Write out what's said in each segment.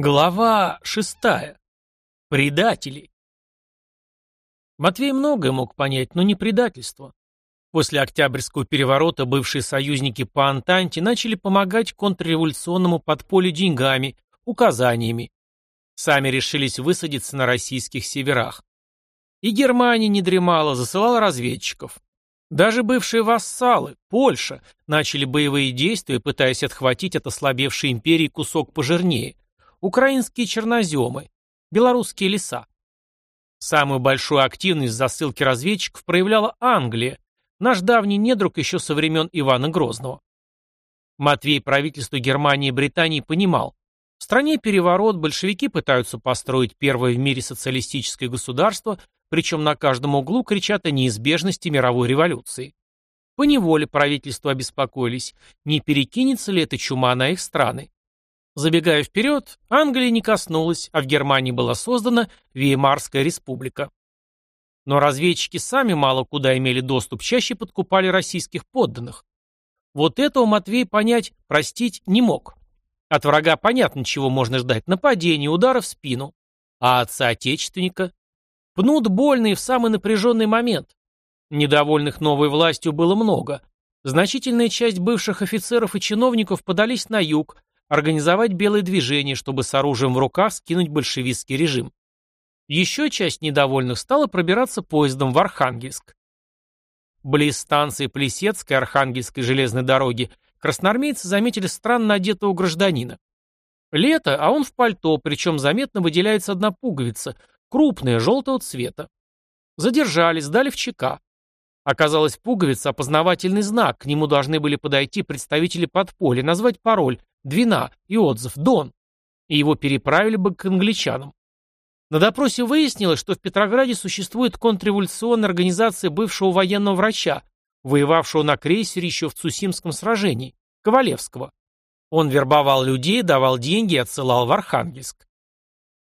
Глава шестая. Предатели. Матвей многое мог понять, но не предательство. После Октябрьского переворота бывшие союзники по Антанте начали помогать контрреволюционному подполью деньгами, указаниями. Сами решились высадиться на российских северах. И Германия не дремала, засылала разведчиков. Даже бывшие вассалы, Польша, начали боевые действия, пытаясь отхватить от ослабевшей империи кусок пожирнее – украинские черноземы, белорусские леса. Самую большую активность в засылке разведчиков проявляла Англия, наш давний недруг еще со времен Ивана Грозного. Матвей правительство Германии и Британии понимал, в стране переворот, большевики пытаются построить первое в мире социалистическое государство, причем на каждом углу кричат о неизбежности мировой революции. По неволе правительства обеспокоились, не перекинется ли эта чума на их страны. Забегая вперед, Англия не коснулась, а в Германии была создана Веймарская республика. Но разведчики сами мало куда имели доступ, чаще подкупали российских подданных. Вот этого Матвей понять, простить не мог. От врага понятно, чего можно ждать. Нападение, удара в спину. А от соотечественника? Пнут больно и в самый напряженный момент. Недовольных новой властью было много. Значительная часть бывших офицеров и чиновников подались на юг, организовать белое движение, чтобы с оружием в руках скинуть большевистский режим. Еще часть недовольных стала пробираться поездом в Архангельск. Близ станции Плесецкой Архангельской железной дороги красноармейцы заметили странно одетого гражданина. Лето, а он в пальто, причем заметно выделяется одна пуговица, крупная, желтого цвета. Задержали, сдали в ЧК. Оказалось, пуговица – опознавательный знак, к нему должны были подойти представители подполья, назвать пароль, Двина и отзыв «Дон», и его переправили бы к англичанам. На допросе выяснилось, что в Петрограде существует контрреволюционная организация бывшего военного врача, воевавшего на крейсере еще в Цусимском сражении, Ковалевского. Он вербовал людей, давал деньги и отсылал в Архангельск.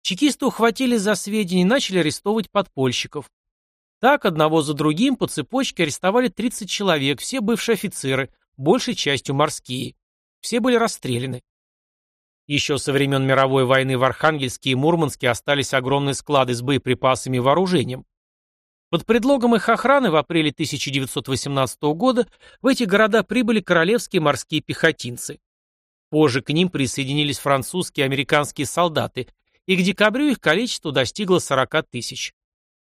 Чекисты ухватили за сведения и начали арестовывать подпольщиков. Так, одного за другим по цепочке арестовали 30 человек, все бывшие офицеры, большей частью морские. Все были расстреляны. Еще со времен мировой войны в Архангельске и Мурманске остались огромные склады с боеприпасами и вооружением. Под предлогом их охраны в апреле 1918 года в эти города прибыли королевские морские пехотинцы. Позже к ним присоединились французские и американские солдаты, и к декабрю их количество достигло 40 тысяч.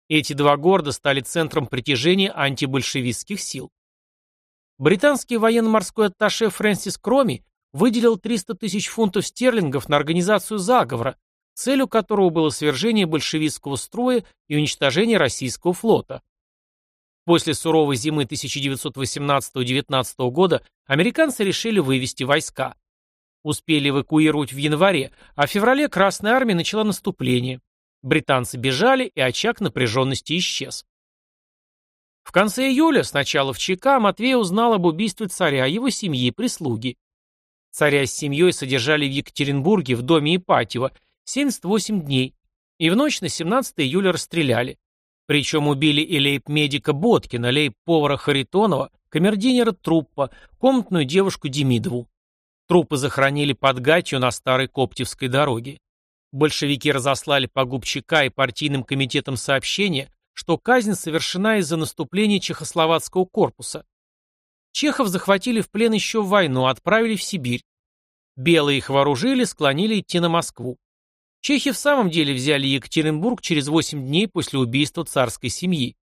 Эти два города стали центром притяжения антибольшевистских сил. Британский военно-морской атташе Фрэнсис Кроми выделил 300 тысяч фунтов стерлингов на организацию заговора, целью которого было свержение большевистского строя и уничтожение российского флота. После суровой зимы 1918-19 года американцы решили вывести войска. Успели эвакуировать в январе, а в феврале Красная Армия начала наступление. Британцы бежали, и очаг напряженности исчез. В конце июля, сначала в ЧК, Матвей узнал об убийстве царя, его семьи и прислуги. Царя с семьей содержали в Екатеринбурге в доме Ипатьева 78 дней, и в ночь на 17 июля расстреляли. Причем убили и лейб-медика Боткина, лейб-повара Харитонова, камердинера Труппа, комнатную девушку Демидову. Трупы захоронили под Гатью на старой Коптевской дороге. Большевики разослали по губчика и партийным комитетам сообщение, что казнь совершена из-за наступления чехословацкого корпуса. Чехов захватили в плен еще в войну, отправили в Сибирь. Белые их вооружили, склонили идти на Москву. Чехи в самом деле взяли Екатеринбург через 8 дней после убийства царской семьи.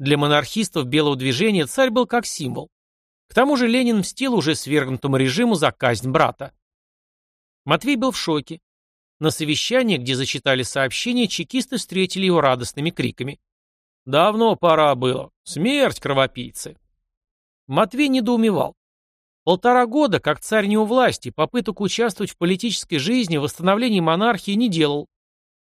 Для монархистов белого движения царь был как символ. К тому же Ленин мстил уже свергнутому режиму за казнь брата. Матвей был в шоке. На совещании, где зачитали сообщение, чекисты встретили его радостными криками. Давно пора было. Смерть кровопийцы. Матвей недоумевал. Полтора года, как царь не у власти, попыток участвовать в политической жизни, восстановлении монархии не делал.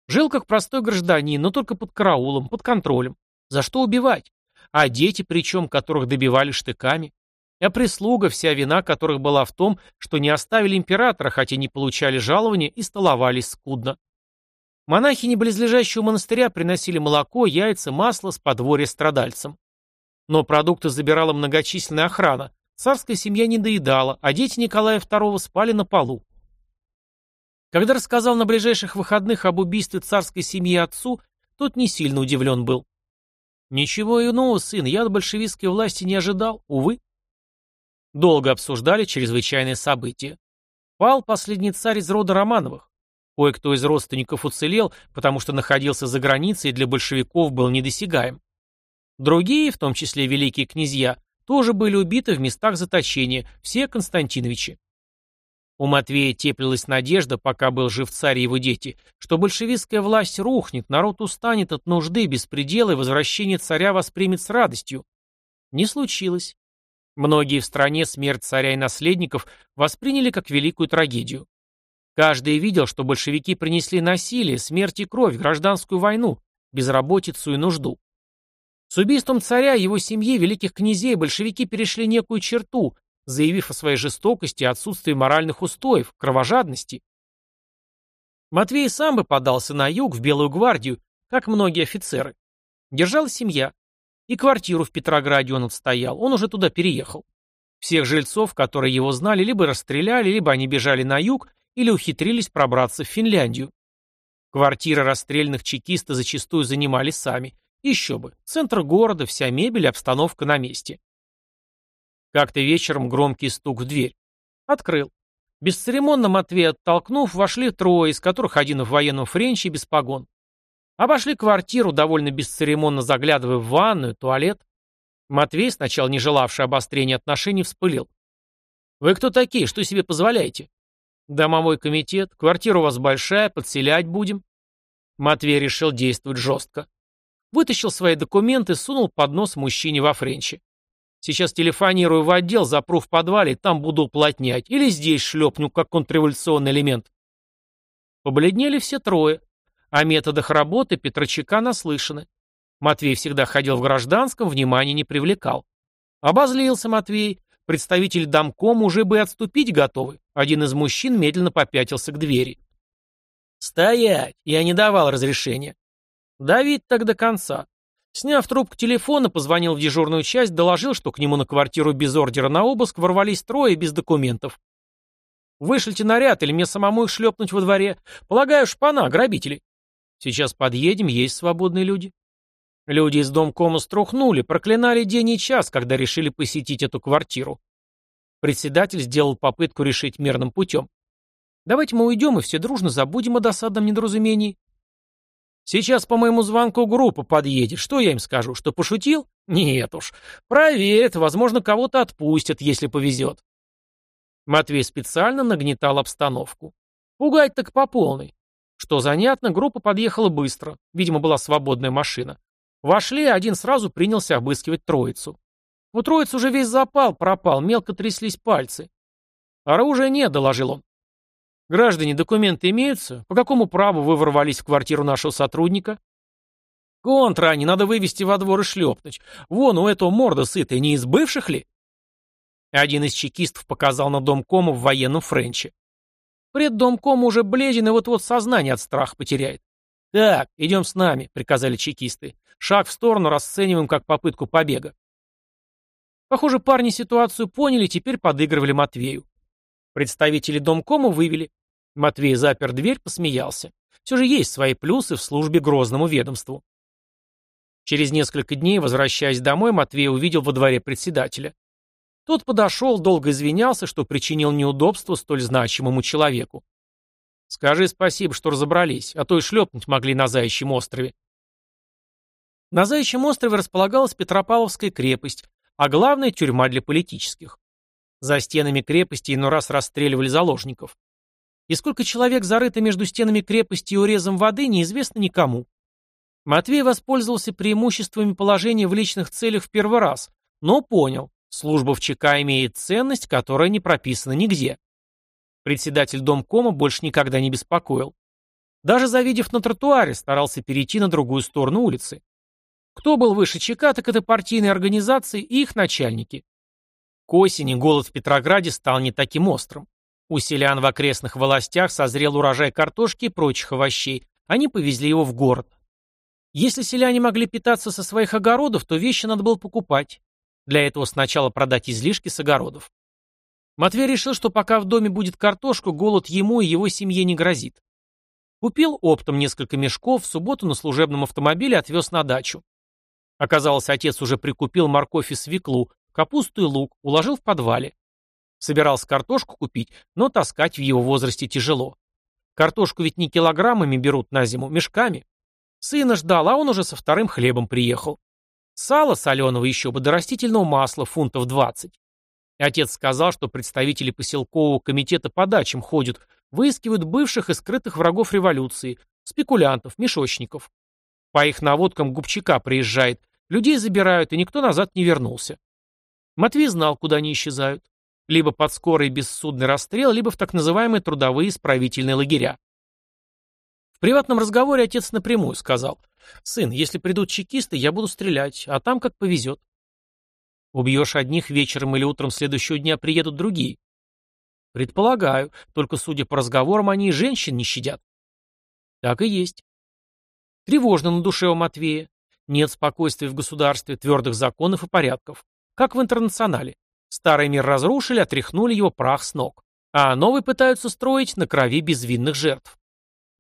Жил как простой гражданин, но только под караулом, под контролем. За что убивать? А дети, причем, которых добивали штыками? А прислуга, вся вина которых была в том, что не оставили императора, хотя не получали жалования и столовались скудно. Монахини близлежащего монастыря приносили молоко, яйца, масло с подворья страдальцам. Но продукты забирала многочисленная охрана, царская семья не доедала, а дети Николая II спали на полу. Когда рассказал на ближайших выходных об убийстве царской семьи отцу, тот не сильно удивлен был. Ничего иного, сын, я от большевистской власти не ожидал, увы. Долго обсуждали чрезвычайные события. Пал последний царь из рода Романовых. Кое-кто из родственников уцелел, потому что находился за границей и для большевиков был недосягаем. Другие, в том числе великие князья, тоже были убиты в местах заточения, все Константиновичи. У Матвея теплилась надежда, пока был жив царь и его дети, что большевистская власть рухнет, народ устанет от нужды, беспредела и возвращение царя воспримет с радостью. Не случилось. Многие в стране смерть царя и наследников восприняли как великую трагедию. Каждый видел, что большевики принесли насилие, смерть и кровь, гражданскую войну, безработицу и нужду. С убийством царя, его семьи, великих князей большевики перешли некую черту, заявив о своей жестокости и отсутствии моральных устоев, кровожадности. Матвей сам бы подался на юг, в Белую гвардию, как многие офицеры. Держала семья. И квартиру в Петрограде он отстоял, он уже туда переехал. Всех жильцов, которые его знали, либо расстреляли, либо они бежали на юг, или ухитрились пробраться в Финляндию. Квартиры расстрельных чекисты зачастую занимали сами. Еще бы, центр города, вся мебель, обстановка на месте. Как-то вечером громкий стук в дверь. Открыл. Бесцеремонно Матвей оттолкнув, вошли трое, из которых один в военном френче без погон. Обошли квартиру, довольно бесцеремонно заглядывая в ванную, туалет. Матвей, сначала не желавший обострения отношений, вспылил. «Вы кто такие? Что себе позволяете?» «Домовой комитет. Квартира у вас большая, подселять будем». Матвей решил действовать жестко. Вытащил свои документы, сунул под нос мужчине во френче. Сейчас телефонирую в отдел, запру в подвале, там буду уплотнять. Или здесь шлепну, как контрреволюционный элемент. Побледнели все трое. О методах работы Петрочака наслышаны. Матвей всегда ходил в гражданском, внимания не привлекал. Обозлился Матвей. Представитель домкома уже бы отступить готовы. Один из мужчин медленно попятился к двери. «Стоять! Я не давал разрешения». «Давить так до конца. Сняв трубку телефона, позвонил в дежурную часть, доложил, что к нему на квартиру без ордера на обыск ворвались трое без документов. «Вышлите наряд, или мне самому их шлепнуть во дворе. Полагаю, шпана, грабители». «Сейчас подъедем, есть свободные люди». Люди из домкома струхнули, проклинали день и час, когда решили посетить эту квартиру. Председатель сделал попытку решить мирным путем. «Давайте мы уйдем и все дружно забудем о досадном недоразумении». Сейчас по моему звонку группа подъедет. Что я им скажу? Что пошутил? Нет уж. Проверят, возможно, кого-то отпустят, если повезет. Матвей специально нагнетал обстановку. Пугать так по полной. Что занятно, группа подъехала быстро. Видимо, была свободная машина. Вошли, один сразу принялся обыскивать троицу. У троицы уже весь запал пропал, мелко тряслись пальцы. «Оружия нет», — доложил он. Граждане, документы имеются? По какому праву вы ворвались в квартиру нашего сотрудника? Контра, не надо вывести во двор и шлепнуть. Вон у этого морда сытая, не из бывших ли? Один из чекистов показал на домкому в военном френче. Пред домкому уже бледен и вот-вот сознание от страха потеряет. «Так, идем с нами», — приказали чекисты. «Шаг в сторону расцениваем как попытку побега». Похоже, парни ситуацию поняли, теперь подыгрывали Матвею. Представители домкома вывели. Матвей запер дверь, посмеялся. Все же есть свои плюсы в службе грозному ведомству. Через несколько дней, возвращаясь домой, Матвей увидел во дворе председателя. Тот подошел, долго извинялся, что причинил неудобство столь значимому человеку. «Скажи спасибо, что разобрались, а то и шлепнуть могли на Заячьем острове». На Заячьем острове располагалась Петропавловская крепость, а главное – тюрьма для политических. За стенами крепости иной раз расстреливали заложников. И сколько человек зарыто между стенами крепости и урезом воды, неизвестно никому. Матвей воспользовался преимуществами положения в личных целях в первый раз, но понял, служба в ЧК имеет ценность, которая не прописана нигде. Председатель домкома больше никогда не беспокоил. Даже завидев на тротуаре, старался перейти на другую сторону улицы. Кто был выше ЧК, так это партийные организации и их начальники. К осени голод в Петрограде стал не таким острым. У селян в окрестных властях созрел урожай картошки и прочих овощей. Они повезли его в город. Если селяне могли питаться со своих огородов, то вещи надо было покупать. Для этого сначала продать излишки с огородов. Матвей решил, что пока в доме будет картошка, голод ему и его семье не грозит. Купил оптом несколько мешков, в субботу на служебном автомобиле отвез на дачу. Оказалось, отец уже прикупил морковь и свеклу, капусту и лук, уложил в подвале. Собирался картошку купить, но таскать в его возрасте тяжело. Картошку ведь не килограммами берут на зиму, мешками. Сына ждал, а он уже со вторым хлебом приехал. Сало соленого еще бы, до растительного масла фунтов 20. Отец сказал, что представители поселкового комитета по дачам ходят, выискивают бывших и скрытых врагов революции, спекулянтов, мешочников. По их наводкам Губчака приезжает, людей забирают, и никто назад не вернулся. Матвей знал, куда они исчезают. Либо под скорый бессудный расстрел, либо в так называемые трудовые исправительные лагеря. В приватном разговоре отец напрямую сказал, «Сын, если придут чекисты, я буду стрелять, а там как повезет. Убьешь одних, вечером или утром следующего дня приедут другие. Предполагаю, только судя по разговорам, они и женщин не щадят. Так и есть. Тревожно на душе у Матвея. Нет спокойствия в государстве, твердых законов и порядков. Как в интернационале. Старый мир разрушили, отряхнули его прах с ног. А новый пытаются строить на крови безвинных жертв.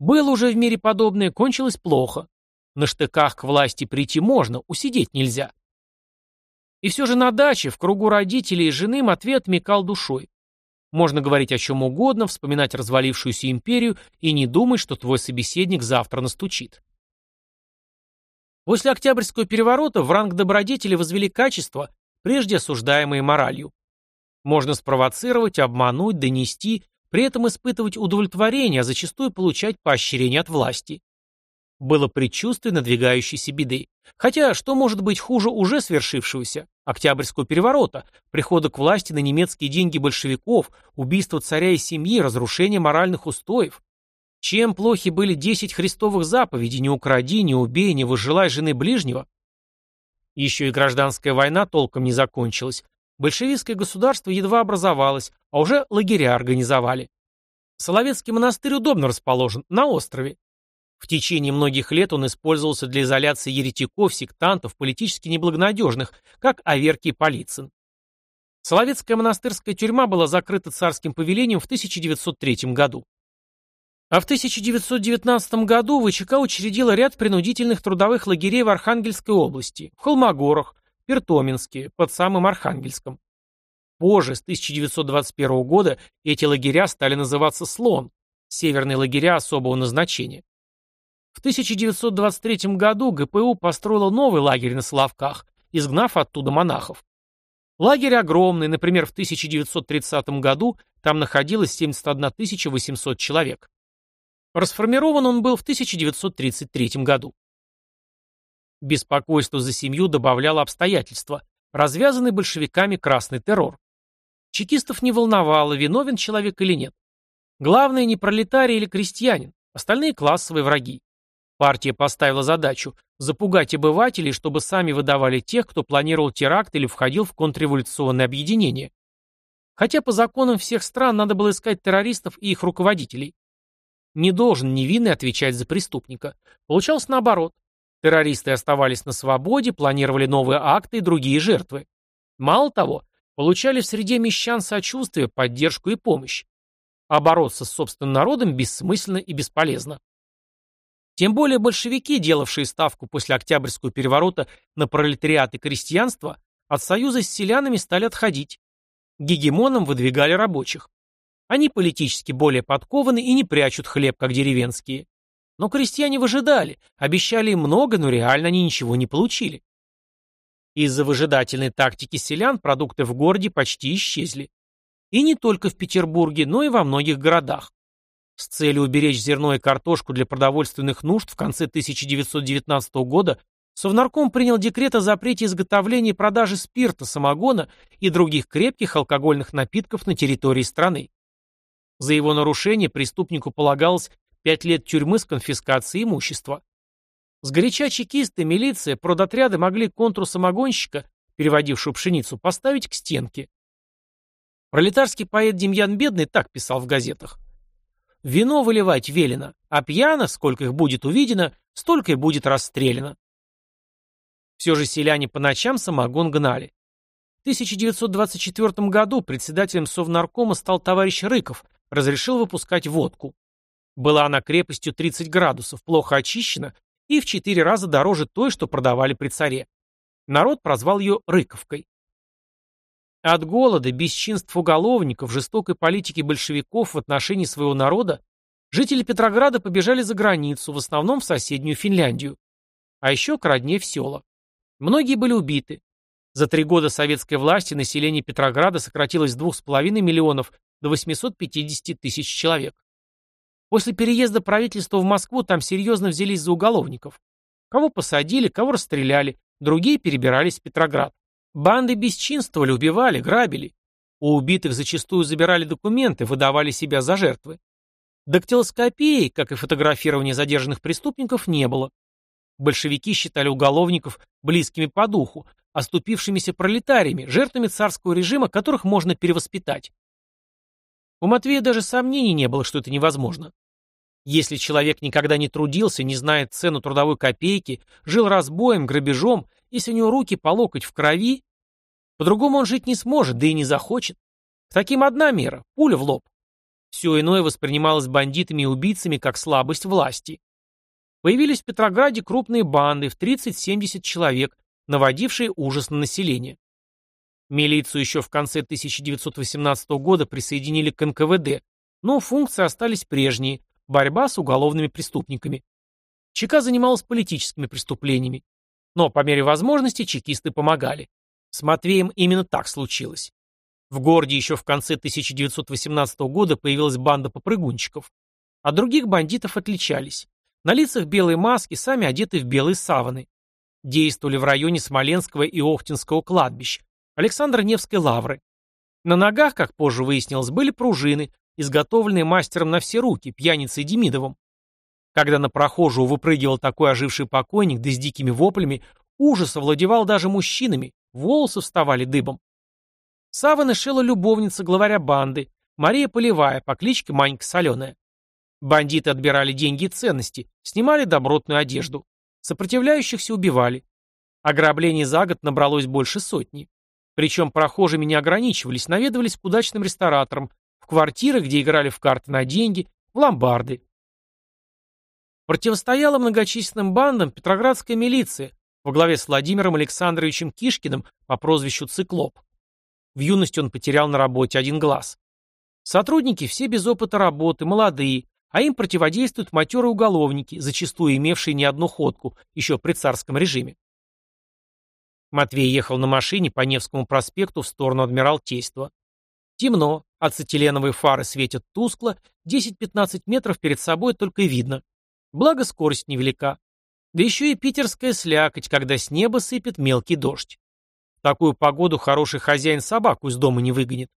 Было уже в мире подобное, кончилось плохо. На штыках к власти прийти можно, усидеть нельзя. И все же на даче, в кругу родителей и жены, Матвей отмекал душой. Можно говорить о чем угодно, вспоминать развалившуюся империю и не думать, что твой собеседник завтра настучит. После Октябрьского переворота в ранг добродетели возвели качества, прежде осуждаемые моралью. Можно спровоцировать, обмануть, донести, при этом испытывать удовлетворение, а зачастую получать поощрение от власти. Было предчувствие надвигающейся беды. Хотя, что может быть хуже уже свершившегося? Октябрьского переворота, прихода к власти на немецкие деньги большевиков, убийства царя и семьи, разрушения моральных устоев. Чем плохи были десять христовых заповедей «не укради, не убей, не возжелай жены ближнего»? Еще и гражданская война толком не закончилась. Большевистское государство едва образовалось, а уже лагеря организовали. Соловецкий монастырь удобно расположен, на острове. В течение многих лет он использовался для изоляции еретиков, сектантов, политически неблагонадежных, как Аверкий Полицын. Соловецкая монастырская тюрьма была закрыта царским повелением в 1903 году. А в 1919 году ВЧК учредила ряд принудительных трудовых лагерей в Архангельской области, в Холмогорах, Пертоминске, под самым Архангельском. Позже, с 1921 года, эти лагеря стали называться «Слон», северные лагеря особого назначения. В 1923 году ГПУ построила новый лагерь на Соловках, изгнав оттуда монахов. Лагерь огромный, например, в 1930 году там находилось 71 800 человек. Расформирован он был в 1933 году. Беспокойство за семью добавляло обстоятельства, развязанный большевиками красный террор. Чекистов не волновало, виновен человек или нет. Главное, не пролетарий или крестьянин, остальные классовые враги. Партия поставила задачу запугать обывателей, чтобы сами выдавали тех, кто планировал теракт или входил в контрреволюционное объединение. Хотя по законам всех стран надо было искать террористов и их руководителей. Не должен невинный отвечать за преступника. Получалось наоборот. Террористы оставались на свободе, планировали новые акты и другие жертвы. Мало того, получали в среде мещан сочувствие, поддержку и помощь. А бороться с собственным народом бессмысленно и бесполезно. Тем более большевики, делавшие ставку после Октябрьского переворота на пролетариат и крестьянство, от союза с селянами стали отходить. Гегемоном выдвигали рабочих. Они политически более подкованы и не прячут хлеб, как деревенские. Но крестьяне выжидали, обещали им много, но реально они ничего не получили. Из-за выжидательной тактики селян продукты в городе почти исчезли. И не только в Петербурге, но и во многих городах. С целью уберечь зерно и картошку для продовольственных нужд в конце 1919 года Совнарком принял декрет о запрете изготовления и продажи спирта, самогона и других крепких алкогольных напитков на территории страны. За его нарушение преступнику полагалось пять лет тюрьмы с конфискацией имущества. Сгоряча чекисты, милиция, продотряды могли контру самогонщика, переводившую пшеницу, поставить к стенке. Пролетарский поэт Демьян Бедный так писал в газетах. Вино выливать велено, а пьяно, сколько их будет увидено, столько и будет расстреляно. Все же селяне по ночам самогон гнали. В 1924 году председателем Совнаркома стал товарищ Рыков, разрешил выпускать водку. Была она крепостью 30 градусов, плохо очищена и в 4 раза дороже той, что продавали при царе. Народ прозвал ее Рыковкой. От голода, бесчинств уголовников, жестокой политики большевиков в отношении своего народа жители Петрограда побежали за границу, в основном в соседнюю Финляндию. А еще к родне в села. Многие были убиты. За три года советской власти население Петрограда сократилось с 2,5 миллионов до 850 тысяч человек. После переезда правительства в Москву там серьезно взялись за уголовников. Кого посадили, кого расстреляли, другие перебирались в Петроград. Банды бесчинствовали, убивали, грабили. У убитых зачастую забирали документы, выдавали себя за жертвы. Дактилоскопии, как и фотографирования задержанных преступников, не было. Большевики считали уголовников близкими по духу, оступившимися пролетариями, жертвами царского режима, которых можно перевоспитать. У Матвея даже сомнений не было, что это невозможно. Если человек никогда не трудился, не знает цену трудовой копейки, жил разбоем, грабежом, если у него руки по локоть в крови, по-другому он жить не сможет, да и не захочет. К таким одна мера – пуля в лоб. Все иное воспринималось бандитами и убийцами как слабость власти. Появились в Петрограде крупные банды в 30-70 человек, наводившие ужас на население. Милицию еще в конце 1918 года присоединили к НКВД, но функции остались прежние – борьба с уголовными преступниками. ЧК занималась политическими преступлениями. Но по мере возможности чекисты помогали. С Матвеем именно так случилось. В городе еще в конце 1918 года появилась банда попрыгунчиков. От других бандитов отличались. На лицах белые маски, сами одеты в белые саваны. Действовали в районе Смоленского и Охтинского кладбищ, Александра Невской лавры. На ногах, как позже выяснилось, были пружины, изготовленные мастером на все руки, пьяницей Демидовым. Когда на прохожего выпрыгивал такой оживший покойник, да с дикими воплями, ужас овладевал даже мужчинами, волосы вставали дыбом. Саваны шила любовница главаря банды, Мария Полевая по кличке Манька Соленая. Бандиты отбирали деньги и ценности, снимали добротную одежду. Сопротивляющихся убивали. Ограблений за год набралось больше сотни. Причем прохожими не ограничивались, наведывались к удачным рестораторам, в квартиры, где играли в карты на деньги, в ломбарды. Противостояла многочисленным бандам петроградская милиция во главе с Владимиром Александровичем Кишкиным по прозвищу Циклоп. В юности он потерял на работе один глаз. Сотрудники все без опыта работы, молодые, а им противодействуют матерые уголовники, зачастую имевшие не одну ходку, еще при царском режиме. Матвей ехал на машине по Невскому проспекту в сторону Адмиралтейства. Темно, ацетиленовые фары светят тускло, 10-15 метров перед собой только видно. Благо скорость невелика. Да еще и питерская слякоть, когда с неба сыпет мелкий дождь. В такую погоду хороший хозяин собаку из дома не выгонит.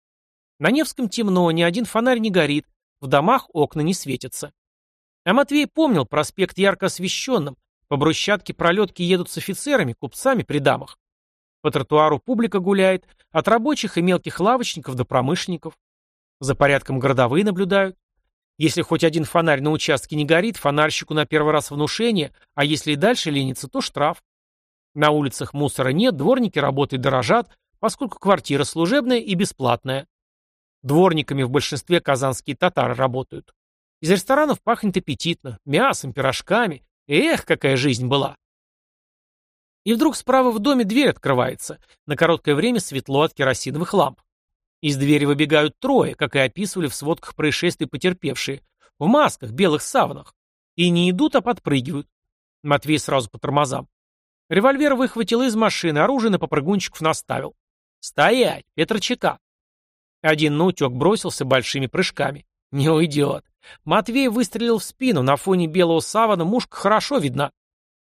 На Невском темно, ни один фонарь не горит, в домах окна не светятся. А Матвей помнил проспект ярко освещенным, по брусчатке пролетки едут с офицерами, купцами при дамах. По тротуару публика гуляет, от рабочих и мелких лавочников до промышленников. За порядком городовые наблюдают. Если хоть один фонарь на участке не горит, фонарщику на первый раз внушение, а если и дальше ленится, то штраф. На улицах мусора нет, дворники работают дорожат, поскольку квартира служебная и бесплатная. Дворниками в большинстве казанские татары работают. Из ресторанов пахнет аппетитно, мясом, пирожками. Эх, какая жизнь была. И вдруг справа в доме дверь открывается. На короткое время светло от керосиновых ламп. Из двери выбегают трое, как и описывали в сводках происшествий потерпевшие. В масках, белых саванах. И не идут, а подпрыгивают. Матвей сразу по тормозам. Револьвер выхватил из машины, оружие на попрыгунчиков наставил. «Стоять! Петрочека!» Один наутек бросился большими прыжками. Не уйдет. Матвей выстрелил в спину, на фоне белого савана мушка хорошо видна.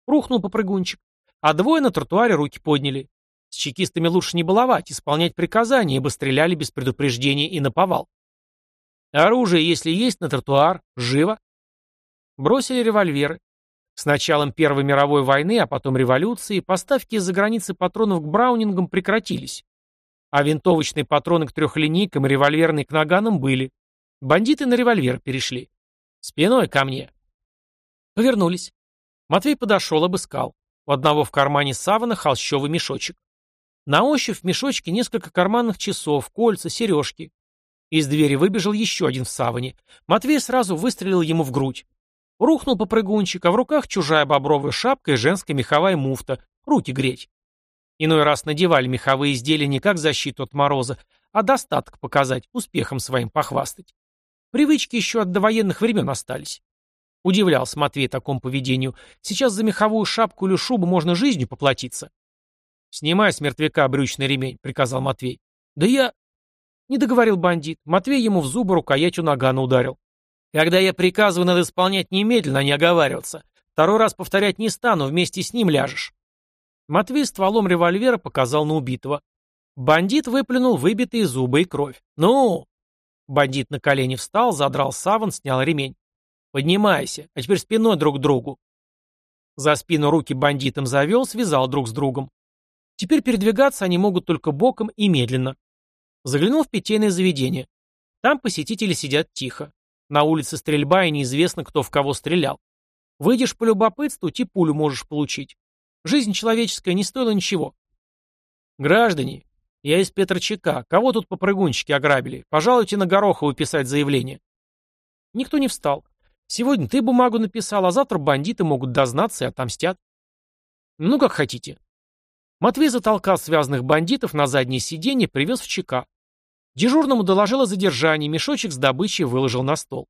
Рухнул попрыгунчик. А двое на тротуаре руки подняли. С чекистами лучше не баловать, исполнять приказания, ибо стреляли без предупреждения и наповал. Оружие, если есть, на тротуар. Живо. Бросили револьверы. С началом Первой мировой войны, а потом революции, поставки из-за границы патронов к браунингам прекратились. А винтовочные патроны к трехлинейкам и револьверные к наганам были. Бандиты на револьвер перешли. Спиной ко мне. Повернулись. Матвей подошел, обыскал. У одного в кармане савана холщовый мешочек. На ощупь в мешочке несколько карманных часов, кольца, сережки. Из двери выбежал еще один в саване. Матвей сразу выстрелил ему в грудь. Рухнул попрыгунчик, а в руках чужая бобровая шапка и женская меховая муфта. Руки греть. Иной раз надевали меховые изделия не как защиту от мороза, а достаток показать, успехом своим похвастать. Привычки еще от довоенных времен остались. Удивлялся Матвей такому поведению. Сейчас за меховую шапку или шубу можно жизнью поплатиться. «Снимай с мертвяка брючный ремень», — приказал Матвей. «Да я...» Не договорил бандит. Матвей ему в зубы рукоятью нагана ударил. «Когда я приказываю, надо исполнять немедленно, а не оговариваться. Второй раз повторять не стану, вместе с ним ляжешь». Матвей стволом револьвера показал на убитого. Бандит выплюнул выбитые зубы и кровь. «Ну!» Бандит на колени встал, задрал саван, снял ремень. «Поднимайся, а теперь спиной друг к другу». За спину руки бандитам завел, связал друг с другом. Теперь передвигаться они могут только боком и медленно. Заглянул в питейное заведение. Там посетители сидят тихо. На улице стрельба и неизвестно, кто в кого стрелял. Выйдешь по любопытству, и пулю можешь получить. Жизнь человеческая не стоила ничего. Граждане, я из Петрочака. Кого тут попрыгунчики ограбили? Пожалуйте на Горохову писать заявление. Никто не встал. Сегодня ты бумагу написал, а завтра бандиты могут дознаться и отомстят. Ну, как хотите. Матвей затолкал связанных бандитов на заднее сиденье, привез в ЧК. Дежурному доложил о задержании, мешочек с добычей выложил на стол.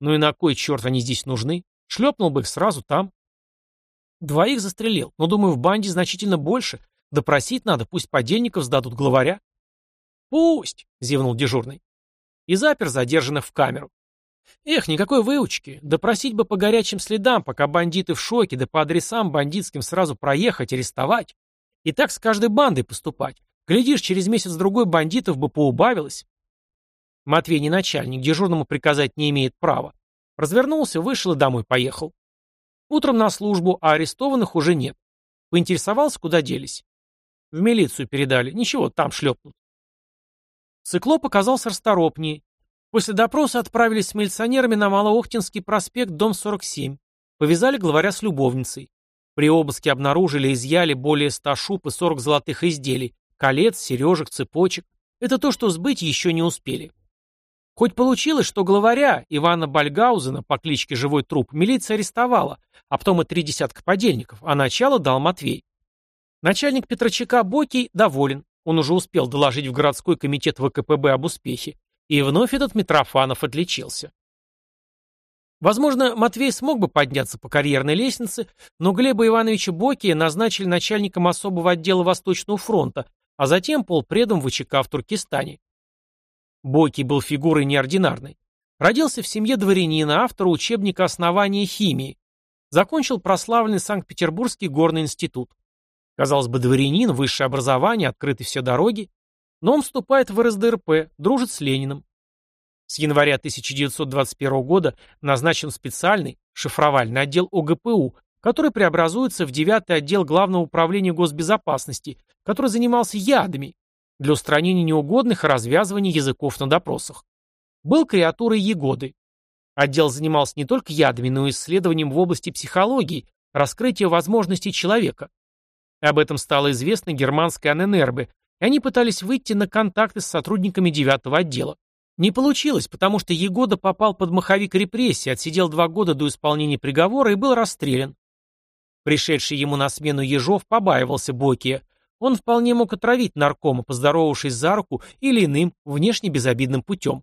Ну и на кой черт они здесь нужны? Шлепнул бы их сразу там. Двоих застрелил, но, думаю, в банде значительно больше. Допросить надо, пусть подельников сдадут главаря. Пусть, зевнул дежурный. И запер задержанных в камеру. Эх, никакой выучки. Допросить бы по горячим следам, пока бандиты в шоке, да по адресам бандитским сразу проехать, арестовать. И так с каждой бандой поступать. Глядишь, через месяц-другой бандитов бы поубавилось. Матвей не начальник, дежурному приказать не имеет права. Развернулся, вышел и домой поехал. Утром на службу, а арестованных уже нет. Поинтересовался, куда делись. В милицию передали. Ничего, там шлепнут. Циклоп оказался расторопнее. После допроса отправились с милиционерами на Малоохтинский проспект, дом 47. Повязали главаря с любовницей. При обыске обнаружили и изъяли более ста шуб и сорок золотых изделий, колец, сережек, цепочек. Это то, что сбыть еще не успели. Хоть получилось, что главаря Ивана Бальгаузена по кличке Живой Труп милиция арестовала, а потом и три десятка подельников, а начало дал Матвей. Начальник Петрочака Бокий доволен, он уже успел доложить в городской комитет ВКПБ об успехе, и вновь этот Митрофанов отличился. Возможно, Матвей смог бы подняться по карьерной лестнице, но Глеба Ивановича Бокия назначили начальником особого отдела Восточного фронта, а затем полпредом ВЧК в Туркестане. Бокий был фигурой неординарной. Родился в семье дворянина, автора учебника «Основания химии». Закончил прославленный Санкт-Петербургский горный институт. Казалось бы, дворянин, высшее образование, открыты все дороги. Но он вступает в РСДРП, дружит с Лениным. С января 1921 года назначен специальный шифровальный отдел ОГПУ, который преобразуется в 9 отдел Главного управления госбезопасности, который занимался ядами для устранения неугодных и развязывания языков на допросах. Был креатурой Егоды. Отдел занимался не только ядами, но и исследованием в области психологии, раскрытия возможностей человека. Об этом стало известно германской Аненербе, и они пытались выйти на контакты с сотрудниками 9 отдела. Не получилось, потому что Егода попал под маховик репрессий, отсидел два года до исполнения приговора и был расстрелян. Пришедший ему на смену Ежов побаивался Бокия. Он вполне мог отравить наркома, поздоровавшись за руку или иным, внешне безобидным путем.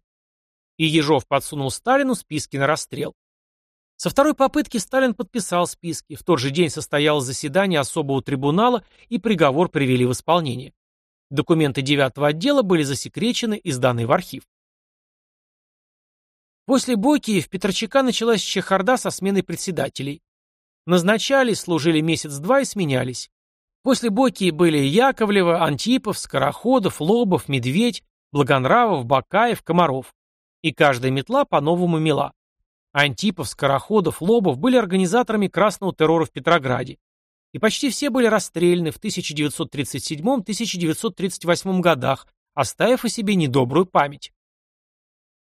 И Ежов подсунул Сталину списки на расстрел. Со второй попытки Сталин подписал списки. В тот же день состоялось заседание особого трибунала и приговор привели в исполнение. Документы девятого отдела были засекречены и сданы в архив. После Боки в Петрочака началась чехарда со сменой председателей. Назначались, служили месяц-два и сменялись. После Боки были Яковлева, Антипов, Скороходов, Лобов, Медведь, Благонравов, Бакаев, Комаров. И каждая метла по-новому мела. Антипов, Скороходов, Лобов были организаторами красного террора в Петрограде. И почти все были расстреляны в 1937-1938 годах, оставив о себе недобрую память.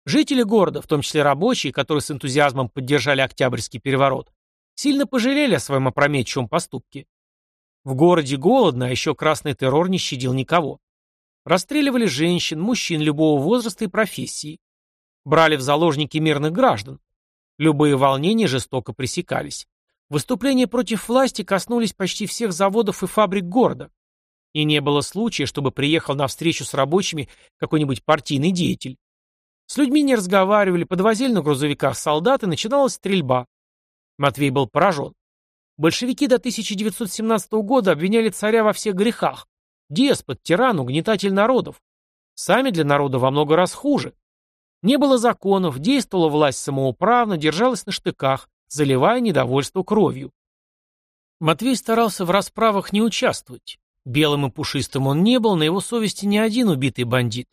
Жители города, в том числе рабочие, которые с энтузиазмом поддержали Октябрьский переворот, сильно пожалели о своем опрометчивом поступке. В городе голодно, а еще красный террор не щадил никого. Расстреливали женщин, мужчин любого возраста и профессии. Брали в заложники мирных граждан. Любые волнения жестоко пресекались. Выступления против власти коснулись почти всех заводов и фабрик города. И не было случая, чтобы приехал на встречу с рабочими какой-нибудь партийный деятель. С людьми не разговаривали, подвозили на грузовиках солдат, и начиналась стрельба. Матвей был поражен. Большевики до 1917 года обвиняли царя во всех грехах. Деспот, тиран, угнетатель народов. Сами для народа во много раз хуже. Не было законов, действовала власть самоуправно, держалась на штыках, заливая недовольство кровью. Матвей старался в расправах не участвовать. Белым и пушистым он не был, на его совести ни один убитый бандит.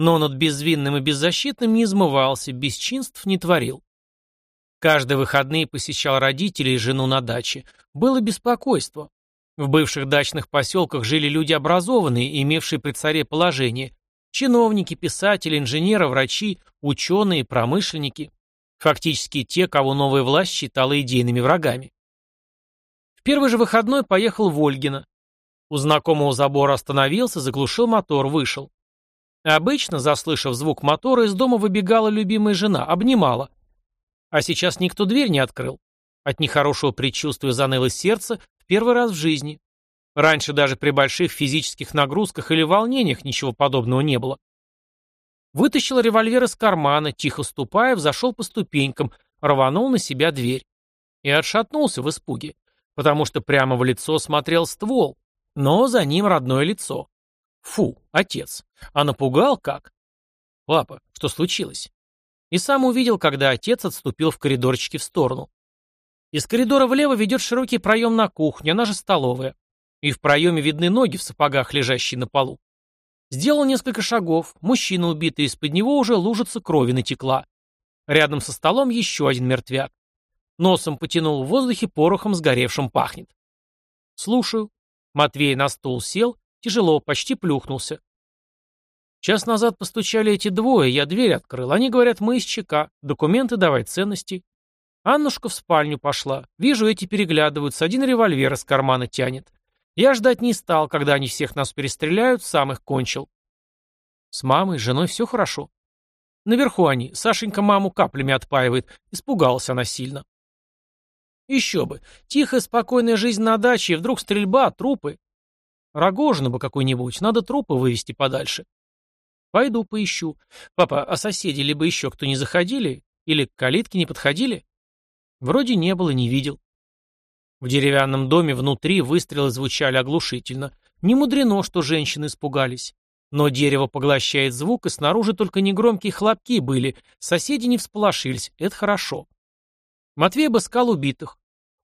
Но над безвинным и беззащитным не измывался, бесчинств не творил. Каждые выходные посещал родителей и жену на даче. Было беспокойство. В бывших дачных поселках жили люди образованные, имевшие при царе положение. Чиновники, писатели, инженеры, врачи, ученые, промышленники. Фактически те, кого новая власть считала идейными врагами. В первый же выходной поехал в Ольгино. У знакомого забора остановился, заглушил мотор, вышел. Обычно, заслышав звук мотора, из дома выбегала любимая жена, обнимала. А сейчас никто дверь не открыл. От нехорошего предчувствия заныло сердце в первый раз в жизни. Раньше даже при больших физических нагрузках или волнениях ничего подобного не было. Вытащил револьвер из кармана, тихо ступая, взошел по ступенькам, рванул на себя дверь. И отшатнулся в испуге, потому что прямо в лицо смотрел ствол, но за ним родное лицо. Фу, отец. А напугал как? Папа, что случилось? И сам увидел, когда отец отступил в коридорчике в сторону. Из коридора влево ведет широкий проем на кухню, она же столовая. И в проеме видны ноги в сапогах, лежащие на полу. Сделал несколько шагов, мужчина убитый, из-под него уже лужица крови натекла. Рядом со столом еще один мертвяк. Носом потянул в воздухе порохом сгоревшим пахнет. «Слушаю». Матвей на стул сел, тяжело, почти плюхнулся. Час назад постучали эти двое, я дверь открыл. Они говорят, мы из ЧК, документы давай, ценности. Аннушка в спальню пошла. Вижу, эти переглядываются, один револьвер из кармана тянет. Я ждать не стал, когда они всех нас перестреляют, сам их кончил. С мамой, с женой все хорошо. Наверху они. Сашенька маму каплями отпаивает. Испугалась она сильно. Еще бы. Тихая, спокойная жизнь на даче, и вдруг стрельба, трупы. Рогожину бы какой-нибудь, надо трупы вывести подальше. Пойду поищу. Папа, а соседи либо еще кто не заходили? Или к калитке не подходили? Вроде не было, не видел. В деревянном доме внутри выстрелы звучали оглушительно. Не мудрено, что женщины испугались. Но дерево поглощает звук, и снаружи только негромкие хлопки были. Соседи не всполошились, это хорошо. Матвей обыскал убитых.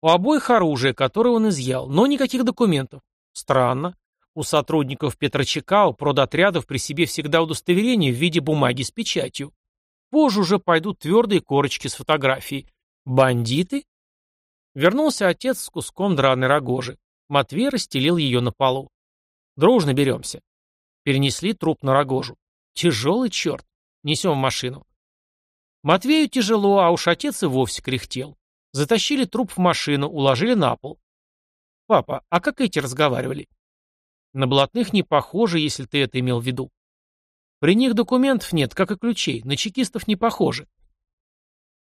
У обоих оружие, которое он изъял, но никаких документов. Странно. У сотрудников Петрочека, у продотрядов при себе всегда удостоверение в виде бумаги с печатью. Позже уже пойдут твердые корочки с фотографией. Бандиты? Вернулся отец с куском драной рогожи. Матвей расстелил ее на полу. Дружно беремся. Перенесли труп на рогожу. Тяжелый черт. Несем в машину. Матвею тяжело, а уж отец и вовсе кряхтел. Затащили труп в машину, уложили на пол. Папа, а как эти разговаривали? На блатных не похоже, если ты это имел в виду. При них документов нет, как и ключей, на чекистов не похоже.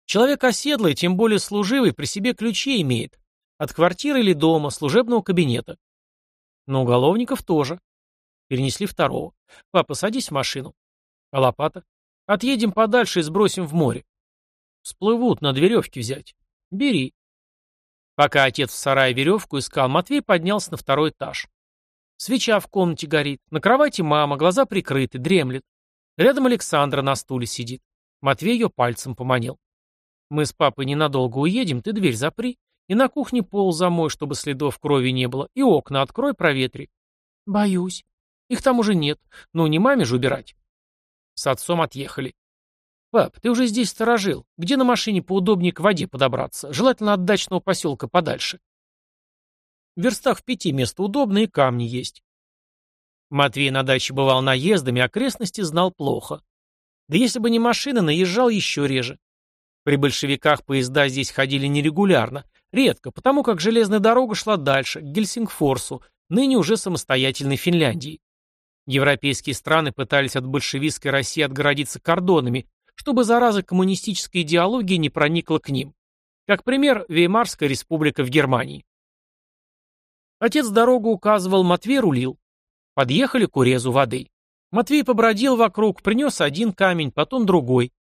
Человек оседлый, тем более служивый, при себе ключи имеет. От квартиры или дома, служебного кабинета. Но уголовников тоже. Перенесли второго. Папа, садись в машину. А лопата? Отъедем подальше и сбросим в море. Всплывут, надо веревки взять. Бери. Пока отец в сарае веревку искал, Матвей поднялся на второй этаж. Свеча в комнате горит. На кровати мама, глаза прикрыты, дремлет. Рядом Александра на стуле сидит. Матвей ее пальцем поманил. Мы с папой ненадолго уедем, ты дверь запри. И на кухне пол замой, чтобы следов крови не было. И окна открой, проветри. Боюсь. Их там уже нет. Ну, не маме же убирать. С отцом отъехали. Пап, ты уже здесь сторожил. Где на машине поудобнее к воде подобраться? Желательно от дачного поселка подальше. В верстах в пяти место удобно и камни есть. Матвей на даче бывал наездами, окрестности знал плохо. Да если бы не машина, наезжал еще реже. При большевиках поезда здесь ходили нерегулярно, Редко, потому как железная дорога шла дальше, к Гельсингфорсу, ныне уже самостоятельной Финляндии. Европейские страны пытались от большевистской России отгородиться кордонами, чтобы зараза коммунистической идеологии не проникла к ним. Как пример, Веймарская республика в Германии. Отец дорогу указывал, Матвей рулил. Подъехали к урезу воды. Матвей побродил вокруг, принес один камень, потом другой.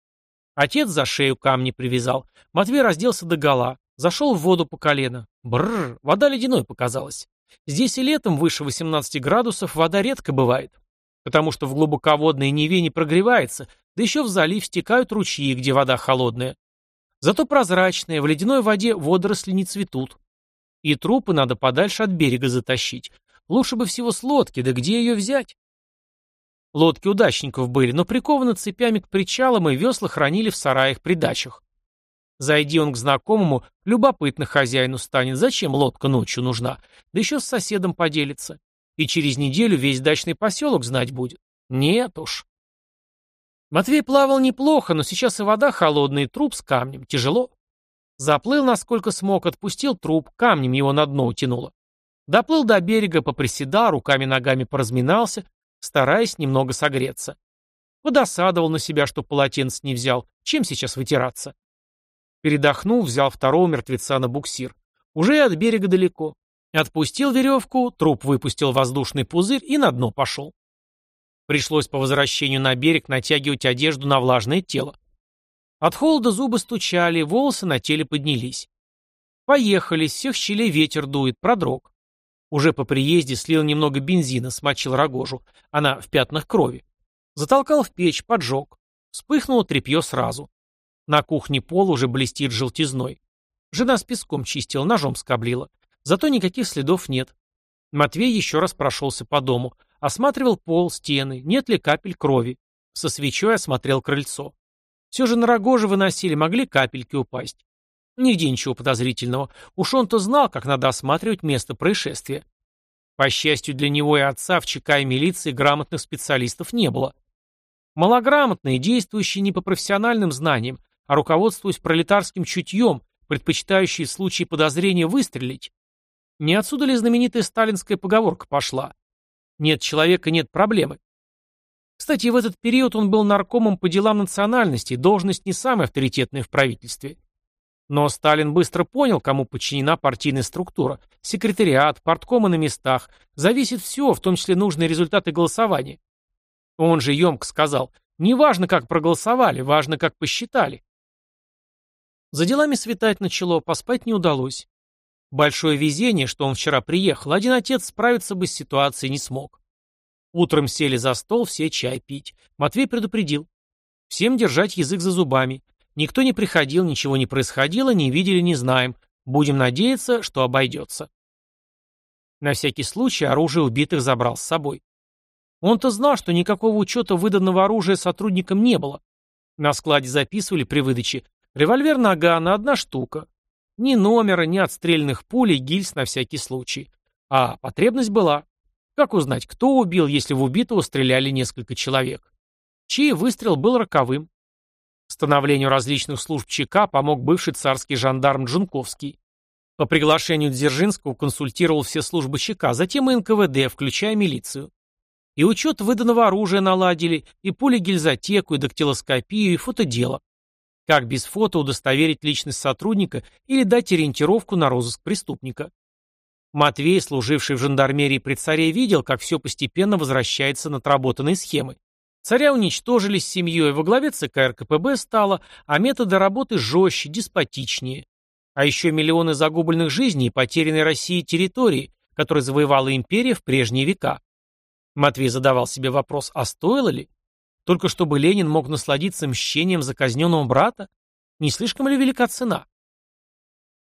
Отец за шею камни привязал. Матвей разделся догола, зашел в воду по колено. Бррр, вода ледяной показалась. Здесь и летом выше 18 градусов вода редко бывает, потому что в глубоководной Неве не прогревается, да еще в залив стекают ручьи, где вода холодная. Зато прозрачная, в ледяной воде водоросли не цветут. И трупы надо подальше от берега затащить. Лучше бы всего с лодки, да где ее взять? Лодки удачников были, но прикованы цепями к причалам и весла хранили в сараях при дачах. Зайди он к знакомому, любопытно хозяину станет, зачем лодка ночью нужна, да еще с соседом поделится. И через неделю весь дачный поселок знать будет. Нет уж. Матвей плавал неплохо, но сейчас и вода холодная, и труп с камнем. Тяжело. Заплыл, насколько смог, отпустил труп, камнем его на дно утянуло. Доплыл до берега, поприседал, руками-ногами поразминался, стараясь немного согреться. Подосадовал на себя, что полотенце не взял. Чем сейчас вытираться? Передохнул, взял второго мертвеца на буксир. Уже от берега далеко. Отпустил веревку, труп выпустил воздушный пузырь и на дно пошел. Пришлось по возвращению на берег натягивать одежду на влажное тело. От холода зубы стучали, волосы на теле поднялись. Поехали, с всех щелей ветер дует, продрог. Уже по приезде слил немного бензина, смочил рогожу. Она в пятнах крови. Затолкал в печь, поджег. Вспыхнуло тряпье сразу. На кухне пол уже блестит желтизной. Жена с песком чистила, ножом скоблила. Зато никаких следов нет. Матвей еще раз прошелся по дому. Осматривал пол, стены, нет ли капель крови. Со свечой осмотрел крыльцо. Все же на рогоже выносили, могли капельки упасть. Нигде ничего подозрительного. Уж он-то знал, как надо осматривать место происшествия. По счастью для него и отца, в ЧК и милиции грамотных специалистов не было. Малограмотные, действующие не по профессиональным знаниям, а руководствуясь пролетарским чутьем, предпочитающие в случае подозрения выстрелить. Не отсюда ли знаменитая сталинская поговорка пошла? Нет человека, нет проблемы. Кстати, в этот период он был наркомом по делам национальности, должность не самая авторитетная в правительстве. Но Сталин быстро понял, кому подчинена партийная структура. Секретариат, парткомы на местах. Зависит все, в том числе нужные результаты голосования. Он же емко сказал, не важно, как проголосовали, важно, как посчитали. За делами светать начало, поспать не удалось. Большое везение, что он вчера приехал, один отец справиться бы с ситуацией не смог. Утром сели за стол, все чай пить. Матвей предупредил. Всем держать язык за зубами. Никто не приходил, ничего не происходило, не видели, не знаем. Будем надеяться, что обойдется. На всякий случай оружие убитых забрал с собой. Он-то знал, что никакого учета выданного оружия сотрудникам не было. На складе записывали при выдаче Револьвер Нагана – одна штука. Ни номера, ни отстрельных пулей, гильз на всякий случай. А потребность была. Как узнать, кто убил, если в убитого стреляли несколько человек? Чей выстрел был роковым? Становлению различных служб ЧК помог бывший царский жандарм Джунковский. По приглашению Дзержинского консультировал все службы ЧК, затем и НКВД, включая милицию. И учет выданного оружия наладили, и пули-гильзотеку, и дактилоскопию, и фотодело. Как без фото удостоверить личность сотрудника или дать ориентировку на розыск преступника? Матвей, служивший в жандармерии при царе, видел, как все постепенно возвращается на отработанные схемы. Царя уничтожили с семьей, во главе ЦК РКПБ стало, а методы работы жестче, деспотичнее. А еще миллионы загубленных жизней и потерянной России территории, которые завоевала империя в прежние века. Матвей задавал себе вопрос, а стоило ли? Только чтобы Ленин мог насладиться мщением за казненного брата? Не слишком ли велика цена?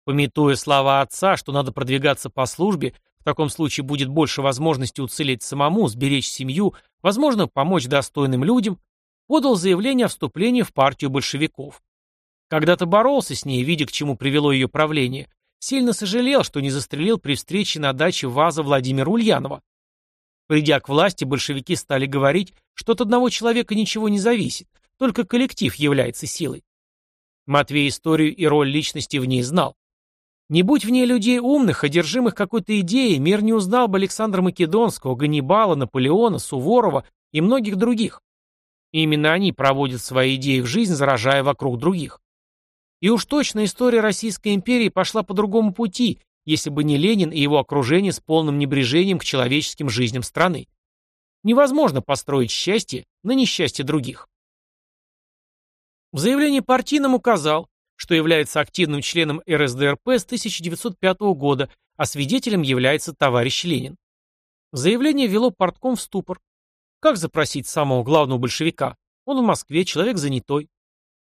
Пометуя слова отца, что надо продвигаться по службе, в таком случае будет больше возможности уцелеть самому, сберечь семью, возможно, помочь достойным людям, подал заявление о вступлении в партию большевиков. Когда-то боролся с ней, видя, к чему привело ее правление, сильно сожалел, что не застрелил при встрече на даче ВАЗа Владимира Ульянова. Придя к власти, большевики стали говорить, что от одного человека ничего не зависит, только коллектив является силой. Матвей историю и роль личности в ней знал. Не будь в ней людей умных, одержимых какой-то идеей, мир не узнал бы Александра Македонского, Ганнибала, Наполеона, Суворова и многих других. И именно они проводят свои идеи в жизнь, заражая вокруг других. И уж точно история Российской империи пошла по другому пути, если бы не Ленин и его окружение с полным небрежением к человеческим жизням страны. Невозможно построить счастье на несчастье других. В заявлении партийном указал, что является активным членом РСДРП с 1905 года, а свидетелем является товарищ Ленин. Заявление ввело портком в ступор. Как запросить самого главного большевика? Он в Москве, человек занятой.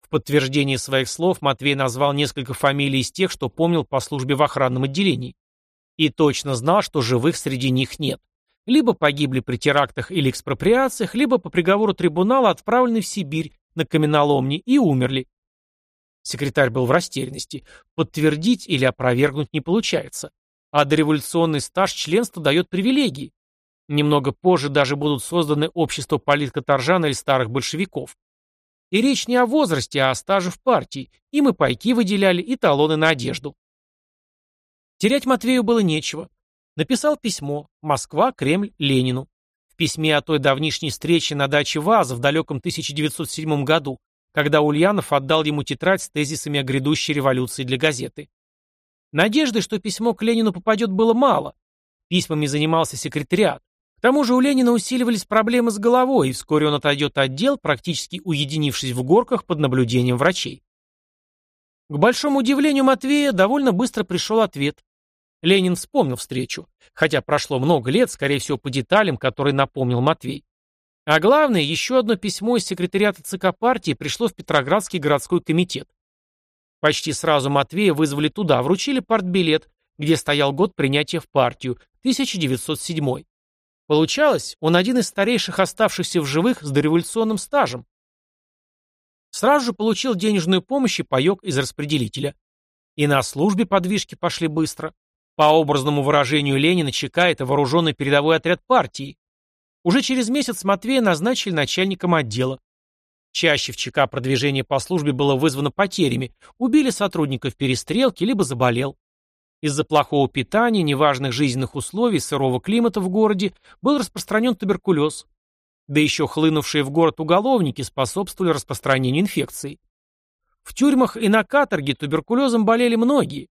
В подтверждение своих слов Матвей назвал несколько фамилий из тех, что помнил по службе в охранном отделении. И точно знал, что живых среди них нет. Либо погибли при терактах или экспроприациях, либо по приговору трибунала отправлены в Сибирь на каменоломни и умерли. Секретарь был в растерянности. Подтвердить или опровергнуть не получается. А дореволюционный стаж членства дает привилегии. Немного позже даже будут созданы общества политкоторжан или старых большевиков. И речь не о возрасте, а о стаже в партии. Им и пайки выделяли, и талоны на одежду. Терять Матвею было нечего. Написал письмо «Москва, Кремль, Ленину». В письме о той давнишней встрече на даче Ваза в далеком 1907 году, когда Ульянов отдал ему тетрадь с тезисами о грядущей революции для газеты. Надежды, что письмо к Ленину попадет, было мало. Письмами занимался секретариат. Тому же у Ленина усиливались проблемы с головой, и вскоре он отойдет от дел, практически уединившись в горках под наблюдением врачей. К большому удивлению Матвея довольно быстро пришел ответ. Ленин вспомнил встречу, хотя прошло много лет, скорее всего, по деталям, которые напомнил Матвей. А главное, еще одно письмо из секретариата ЦК партии пришло в Петроградский городской комитет. Почти сразу Матвея вызвали туда, вручили партбилет, где стоял год принятия в партию, 1907. Получалось, он один из старейших оставшихся в живых с дореволюционным стажем. Сразу же получил денежную помощь и паек из распределителя. И на службе подвижки пошли быстро. По образному выражению Ленина ЧК – это вооруженный передовой отряд партии. Уже через месяц Матвея назначили начальником отдела. Чаще в ЧК продвижение по службе было вызвано потерями. Убили сотрудников перестрелки, либо заболел. Из-за плохого питания, неважных жизненных условий, сырого климата в городе был распространен туберкулез. Да еще хлынувшие в город уголовники способствовали распространению инфекции. В тюрьмах и на каторге туберкулезом болели многие.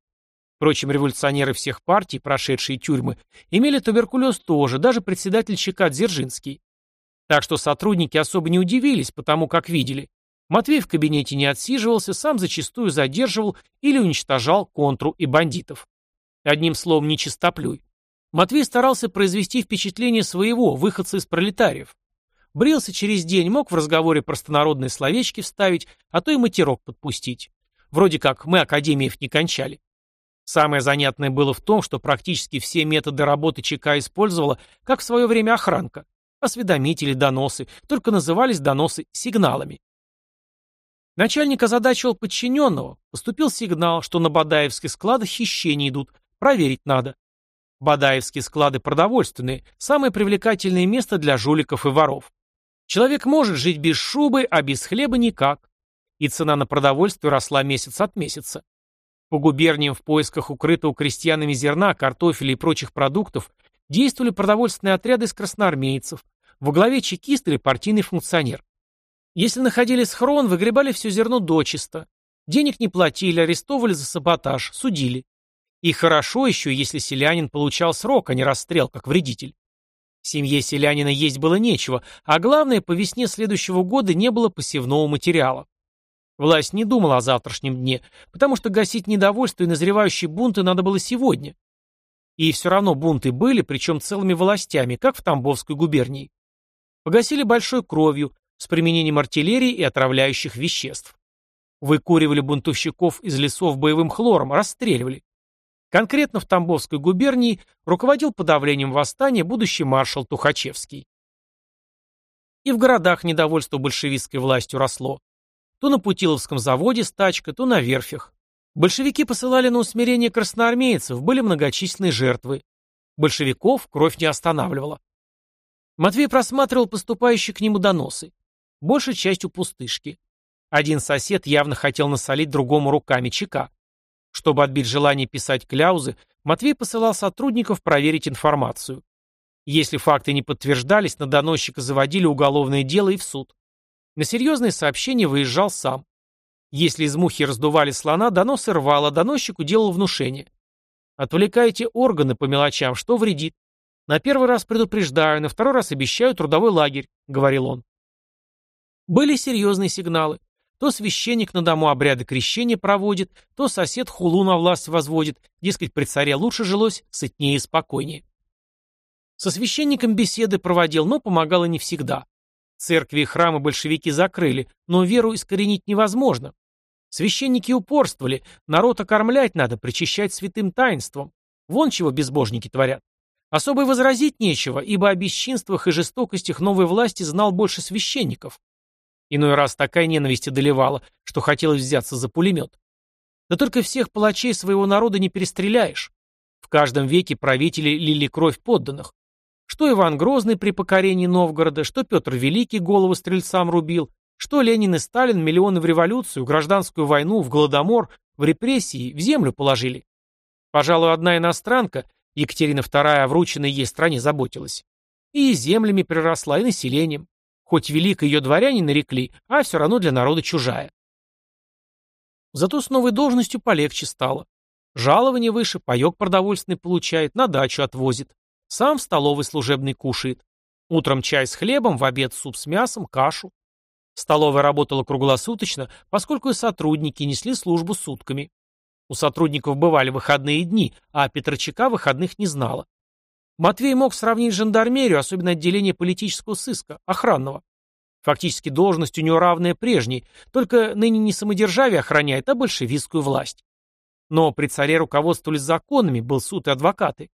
Впрочем, революционеры всех партий, прошедшие тюрьмы, имели туберкулез тоже, даже председатель ЧК Дзержинский. Так что сотрудники особо не удивились, потому как видели. Матвей в кабинете не отсиживался, сам зачастую задерживал или уничтожал контру и бандитов. Одним словом, не чистоплюй. Матвей старался произвести впечатление своего, выходца из пролетариев. Брился через день, мог в разговоре простонародные словечки вставить, а то и матерок подпустить. Вроде как мы академиев не кончали. Самое занятное было в том, что практически все методы работы ЧК использовала, как в свое время охранка. Осведомители, доносы, только назывались доносы сигналами. Начальник озадачивал подчиненного, поступил сигнал, что на Бадаевских складах хищения идут, Проверить надо. Бадаевские склады продовольственные, самое привлекательное место для жуликов и воров. Человек может жить без шубы, а без хлеба никак. И цена на продовольствие росла месяц от месяца. По губерниям в поисках укрытого крестьянами зерна, картофеля и прочих продуктов действовали продовольственные отряды из красноармейцев, во главе чекист или партийный функционер. Если находили схрон, выгребали все зерно дочисто. Денег не платили, арестовывали за саботаж, судили. И хорошо еще, если селянин получал срок, а не расстрел, как вредитель. Семье селянина есть было нечего, а главное, по весне следующего года не было посевного материала. Власть не думала о завтрашнем дне, потому что гасить недовольство и назревающие бунты надо было сегодня. И все равно бунты были, причем целыми властями, как в Тамбовской губернии. Погасили большой кровью, с применением артиллерии и отравляющих веществ. Выкуривали бунтовщиков из лесов боевым хлором, расстреливали. Конкретно в Тамбовской губернии руководил подавлением восстания будущий маршал Тухачевский. И в городах недовольство большевистской властью росло. То на Путиловском заводе стачка, то на верфях. Большевики посылали на усмирение красноармейцев, были многочисленные жертвы. Большевиков кровь не останавливала. Матвей просматривал поступающие к нему доносы. Большей частью пустышки. Один сосед явно хотел насолить другому руками чека. Чтобы отбить желание писать кляузы, Матвей посылал сотрудников проверить информацию. Если факты не подтверждались, на доносчика заводили уголовное дело и в суд. На серьезные сообщения выезжал сам. Если из мухи раздували слона, доносы рвало, доносчику делал внушение. Отвлекаете органы по мелочам, что вредит. На первый раз предупреждаю, на второй раз обещаю трудовой лагерь, говорил он. Были серьезные сигналы. То священник на дому обряды крещения проводит, то сосед хулу на власть возводит, дескать, при царе лучше жилось, сытнее и спокойнее. Со священником беседы проводил, но помогало не всегда. Церкви и храмы большевики закрыли, но веру искоренить невозможно. Священники упорствовали, народ окормлять надо, причащать святым таинством. Вон чего безбожники творят. Особо возразить нечего, ибо о бесчинствах и жестокостях новой власти знал больше священников. Иной раз такая ненависть одолевала, что хотелось взяться за пулемет. Да только всех палачей своего народа не перестреляешь. В каждом веке правители лили кровь подданных. Что Иван Грозный при покорении Новгорода, что Петр Великий голову стрельцам рубил, что Ленин и Сталин миллионы в революцию, гражданскую войну, в голодомор, в репрессии, в землю положили. Пожалуй, одна иностранка, Екатерина II о врученной ей стране заботилась. И землями приросла, и населением. Хоть великой ее дворяне нарекли, а все равно для народа чужая. Зато с новой должностью полегче стало. Жалование выше, паек продовольственный получает, на дачу отвозит. Сам в столовой служебный кушает. Утром чай с хлебом, в обед суп с мясом, кашу. Столовая работала круглосуточно, поскольку и сотрудники несли службу сутками. У сотрудников бывали выходные дни, а Петрочака выходных не знала. Матвей мог сравнить жандармерию, особенно отделение политического сыска, охранного. Фактически должность у него равная прежней, только ныне не самодержавие охраняет, а большевистскую власть. Но при царе руководствовались законами, был суд и адвокаты.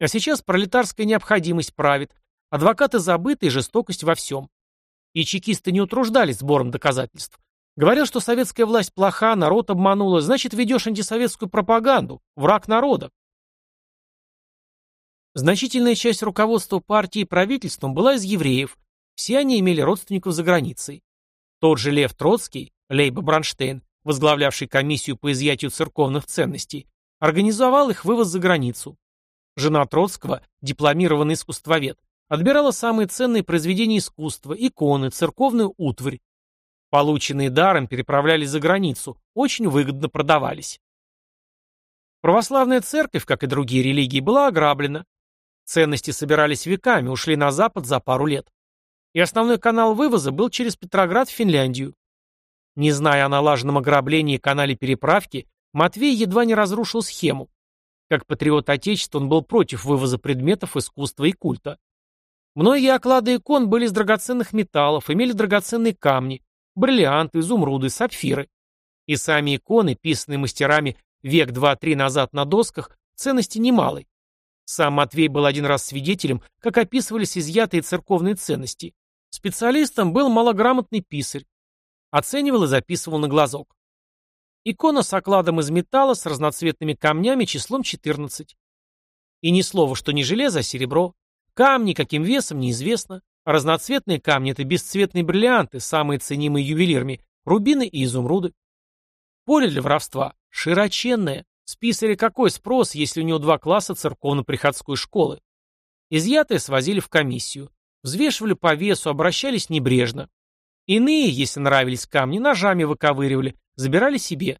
А сейчас пролетарская необходимость правит, адвокаты забыты и жестокость во всем. И чекисты не утруждались сбором доказательств. Говорил, что советская власть плоха, народ обманула, значит, ведешь антисоветскую пропаганду, враг народа. Значительная часть руководства партии и правительством была из евреев, все они имели родственников за границей. Тот же Лев Троцкий, Лейба Бронштейн, возглавлявший комиссию по изъятию церковных ценностей, организовал их вывоз за границу. Жена Троцкого, дипломированный искусствовед, отбирала самые ценные произведения искусства, иконы, церковную утварь. Полученные даром переправлялись за границу, очень выгодно продавались. Православная церковь, как и другие религии, была ограблена, Ценности собирались веками, ушли на запад за пару лет. И основной канал вывоза был через Петроград в Финляндию. Не зная о налаженном ограблении и канале переправки, Матвей едва не разрушил схему. Как патриот Отечества он был против вывоза предметов искусства и культа. Многие оклады икон были из драгоценных металлов, имели драгоценные камни, бриллианты, изумруды, сапфиры. И сами иконы, писанные мастерами век два-три назад на досках, ценности немалой. Сам Матвей был один раз свидетелем, как описывались изъятые церковные ценности. Специалистом был малограмотный писарь. Оценивал и записывал на глазок. Икона с окладом из металла с разноцветными камнями числом 14. И ни слова, что не железо, а серебро. Камни каким весом, неизвестно. разноцветные камни – это бесцветные бриллианты, самые ценимые ювелирами, рубины и изумруды. Поле для воровства широченное. С писаря какой спрос, если у него два класса церковно-приходской школы? Изъятые свозили в комиссию. Взвешивали по весу, обращались небрежно. Иные, если нравились камни, ножами выковыривали, забирали себе.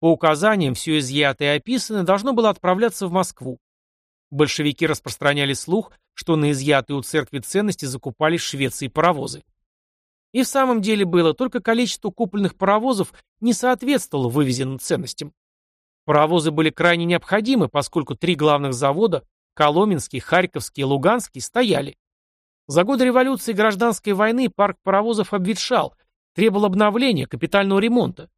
По указаниям, все изъятое и описанное должно было отправляться в Москву. Большевики распространяли слух, что на изъятые у церкви ценности закупались в Швеции паровозы. И в самом деле было, только количество купленных паровозов не соответствовало вывезенным ценностям. Паровозы были крайне необходимы, поскольку три главных завода – Коломенский, Харьковский и Луганский – стояли. За годы революции и гражданской войны парк паровозов обветшал, требовал обновления, капитального ремонта.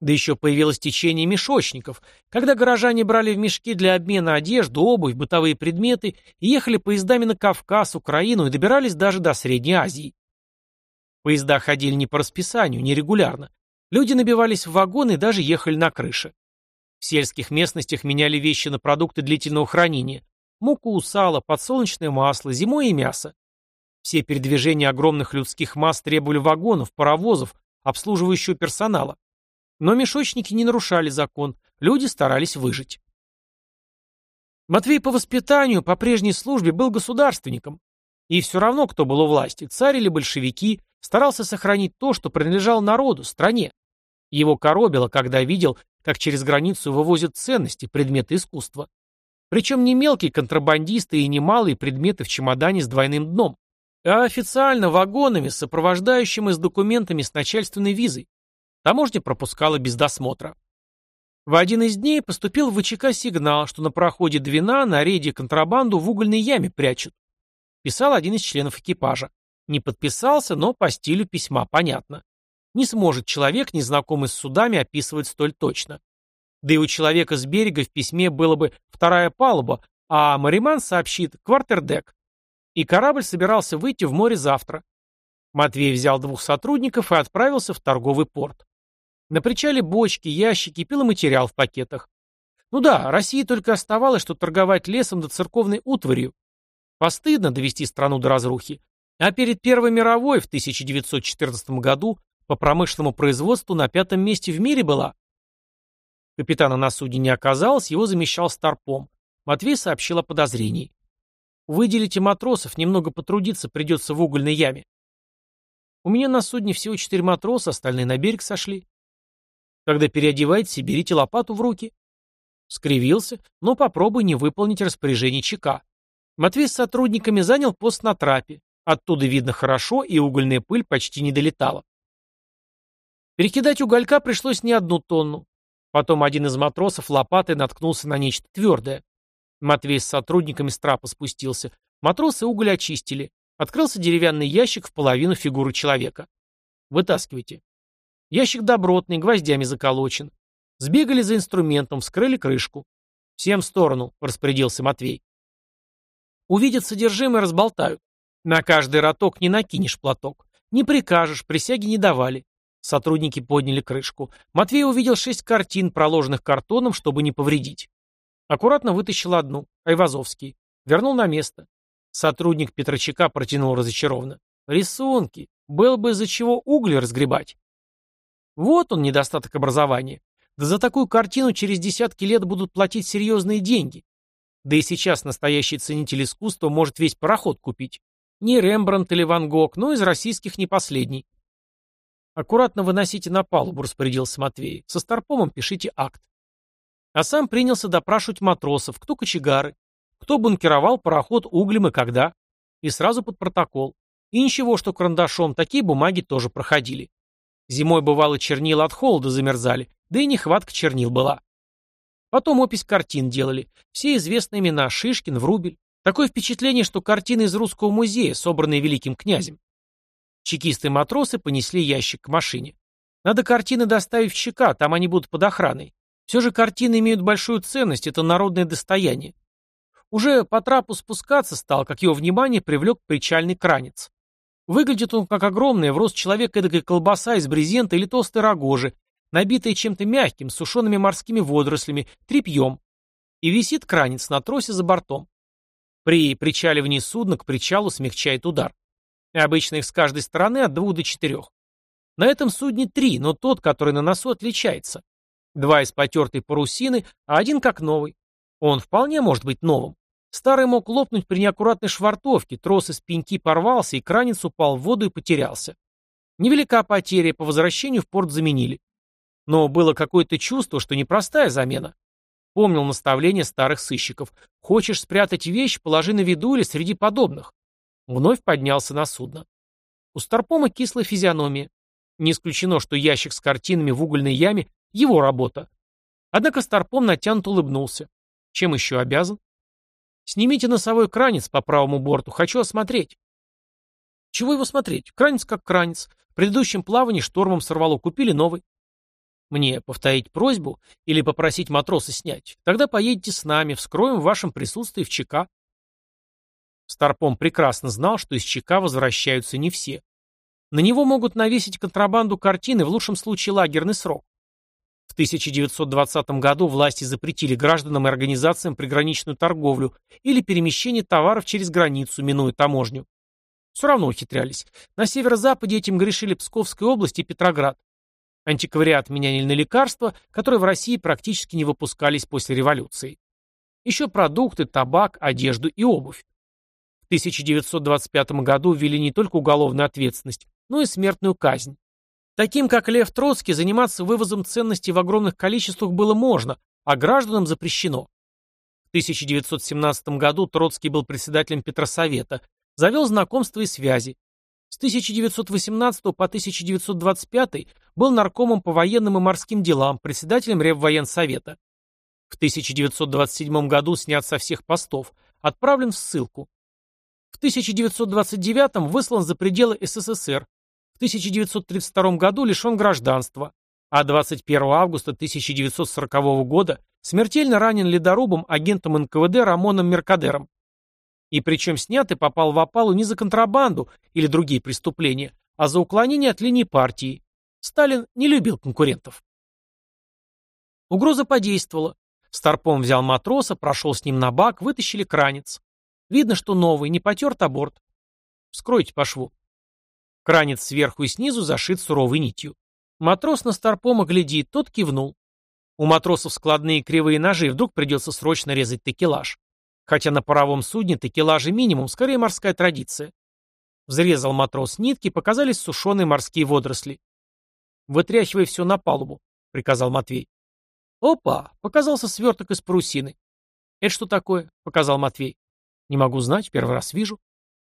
Да еще появилось течение мешочников, когда горожане брали в мешки для обмена одежду, обувь, бытовые предметы и ехали поездами на Кавказ, Украину и добирались даже до Средней Азии. Поезда ходили не по расписанию, нерегулярно. Люди набивались в вагоны и даже ехали на крыше. В сельских местностях меняли вещи на продукты длительного хранения. Муку, сало, подсолнечное масло, зимой и мясо. Все передвижения огромных людских масс требовали вагонов, паровозов, обслуживающего персонала. Но мешочники не нарушали закон, Люди старались выжить. Матвей по воспитанию, по прежней службе был государственником. И все равно, кто был у власти, царь или большевики, старался сохранить то, что принадлежало народу, стране. Его коробило, когда видел, как через границу вывозят ценности, предметы искусства. Причем не мелкие контрабандисты и не малые предметы в чемодане с двойным дном, а официально вагонами, сопровождающими с документами с начальственной визой. Таможня пропускала без досмотра. В один из дней поступил в ВЧК сигнал, что на проходе Двина на рейде контрабанду в угольной яме прячут. Писал один из членов экипажа. Не подписался, но по стилю письма понятно. Не сможет человек, незнакомый с судами, описывать столь точно. Да и у человека с берега в письме было бы вторая палуба, а Мариман сообщит «квартердек». И корабль собирался выйти в море завтра. Матвей взял двух сотрудников и отправился в торговый порт. На причале бочки, ящики, пиломатериал в пакетах. Ну да, России только оставалось, что торговать лесом да церковной утварью. Постыдно довести страну до разрухи. А перед Первой мировой в 1914 году по промышленному производству на пятом месте в мире была. Капитана на судне не оказалось, его замещал старпом. Матвей сообщил о подозрении. «Выделите матросов, немного потрудиться придется в угольной яме». «У меня на судне всего четыре матроса, остальные на берег сошли». Когда переодеваетесь, берите лопату в руки. Скривился, но попробуй не выполнить распоряжение ЧК. Матвей с сотрудниками занял пост на трапе. Оттуда видно хорошо, и угольная пыль почти не долетала. Перекидать уголька пришлось не одну тонну. Потом один из матросов лопатой наткнулся на нечто твердое. Матвей с сотрудниками с трапа спустился. Матросы уголь очистили. Открылся деревянный ящик в половину фигуры человека. Вытаскивайте. Ящик добротный, гвоздями заколочен. Сбегали за инструментом, вскрыли крышку. «Всем в сторону», — распорядился Матвей. Увидят содержимое, разболтают. На каждый роток не накинешь платок. Не прикажешь, присяги не давали. Сотрудники подняли крышку. Матвей увидел шесть картин, проложенных картоном, чтобы не повредить. Аккуратно вытащил одну, Айвазовский. Вернул на место. Сотрудник Петрочака протянул разочарованно. Рисунки. Было бы из-за чего угли разгребать. Вот он, недостаток образования. Да за такую картину через десятки лет будут платить серьезные деньги. Да и сейчас настоящий ценитель искусства может весь пароход купить. Не Рембрандт или Ван Гог, но из российских не последний. Аккуратно выносите на палубу, распорядился Матвей. Со старпомом пишите акт. А сам принялся допрашивать матросов, кто кочегары, кто бункеровал пароход углем и когда. И сразу под протокол. И ничего, что карандашом, такие бумаги тоже проходили. Зимой, бывало, чернила от холода замерзали, да и нехватка чернил была. Потом опись картин делали. Все известные имена Шишкин, Врубель. Такое впечатление, что картины из русского музея, собранные великим князем. Чекисты-матросы понесли ящик к машине. Надо картины доставить в ЧК, там они будут под охраной. Все же картины имеют большую ценность, это народное достояние. Уже по трапу спускаться стал, как его внимание привлек причальный кранец. Выглядит он как огромная в рост человека эдакая колбаса из брезента или толстой рогожи, набитая чем-то мягким, сушеными морскими водорослями, тряпьем. И висит кранец на тросе за бортом. При причаливании судна к причалу смягчает удар. Обычно их с каждой стороны от двух до четырех. На этом судне три, но тот, который на носу, отличается. Два из потертой парусины, а один как новый. Он вполне может быть новым. Старый мог лопнуть при неаккуратной швартовке, трос из пеньки порвался, и кранец упал в воду и потерялся. Невелика потеря, по возвращению в порт заменили. Но было какое-то чувство, что непростая замена. Помнил наставление старых сыщиков. Хочешь спрятать вещь, положи на виду или среди подобных. Вновь поднялся на судно. У Старпома кислая физиономия. Не исключено, что ящик с картинами в угольной яме — его работа. Однако Старпом натянут улыбнулся. Чем еще обязан? Снимите носовой кранец по правому борту, хочу осмотреть. Чего его смотреть? Кранец как кранец. В предыдущем плавании штормом сорвало, купили новый. Мне повторить просьбу или попросить матроса снять? Тогда поедете с нами, вскроем в вашем присутствии в ЧК. Старпом прекрасно знал, что из ЧК возвращаются не все. На него могут навесить контрабанду картины, в лучшем случае лагерный срок. В 1920 году власти запретили гражданам и организациям приграничную торговлю или перемещение товаров через границу, минуя таможню. Все равно ухитрялись. На северо-западе этим грешили Псковская область и Петроград. Антиквариат меняли на лекарства, которые в России практически не выпускались после революции. Еще продукты, табак, одежду и обувь. В 1925 году ввели не только уголовную ответственность, но и смертную казнь. Таким, как Лев Троцкий, заниматься вывозом ценностей в огромных количествах было можно, а гражданам запрещено. В 1917 году Троцкий был председателем Петросовета, завел знакомства и связи. С 1918 по 1925 был наркомом по военным и морским делам, председателем Реввоенсовета. В 1927 году снят со всех постов, отправлен в ссылку. В 1929 выслан за пределы СССР, в 1932 году лишен гражданства, а 21 августа 1940 года смертельно ранен ледорубом агентом НКВД Рамоном Меркадером. И причем снят и попал в опалу не за контрабанду или другие преступления, а за уклонение от линии партии. Сталин не любил конкурентов. Угроза подействовала. Старпом взял матроса, прошел с ним на бак, вытащили кранец. Видно, что новый, не потерт а. Вскройте по шву. Кранец сверху и снизу зашит суровой нитью. Матрос на Старпома глядит, тот кивнул. У матросов складные кривые ножи, вдруг придется срочно резать текелаж. Хотя на паровом судне текелажи минимум, скорее морская традиция. Взрезал матрос нитки, показались сушеные морские водоросли. «Вытряхивай все на палубу», — приказал Матвей. «Опа!» — показался сверток из парусины. «Это что такое?» — показал Матвей. «Не могу знать, первый раз вижу».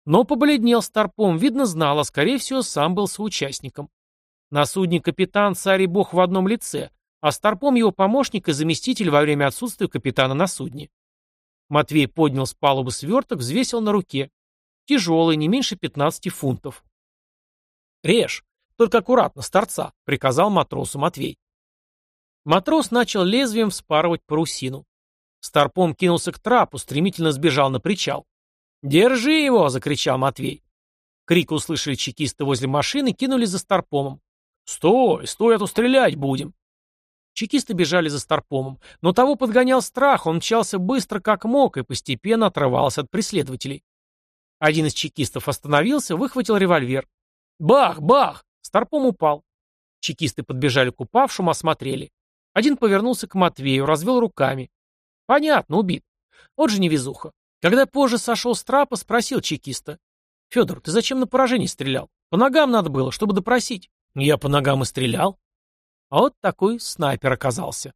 Но побледнел старпом, видно знал, а скорее всего сам был соучастником. На судне капитан, царь и бог в одном лице, а старпом его помощник и заместитель во время отсутствия капитана на судне. Матвей поднял с палубы сверток, взвесил на руке. Тяжелый, не меньше 15 фунтов. «Режь, только аккуратно, с торца», — приказал матросу Матвей. Матрос начал лезвием вспарывать парусину. Старпом кинулся к трапу, стремительно сбежал на причал. «Держи его!» — закричал Матвей. Крик услышали чекисты возле машины, кинули за Старпомом. «Стой! Стой, а то стрелять будем!» Чекисты бежали за Старпомом, но того подгонял страх, он мчался быстро как мог и постепенно отрывался от преследователей. Один из чекистов остановился, выхватил револьвер. Бах! Бах! Старпом упал. Чекисты подбежали к упавшему, осмотрели. Один повернулся к Матвею, развел руками. Понятно, убит. Вот же невезуха. Когда позже сошел с трапа, спросил чекиста. «Федор, ты зачем на поражение стрелял? По ногам надо было, чтобы допросить». «Я по ногам и стрелял». А вот такой снайпер оказался.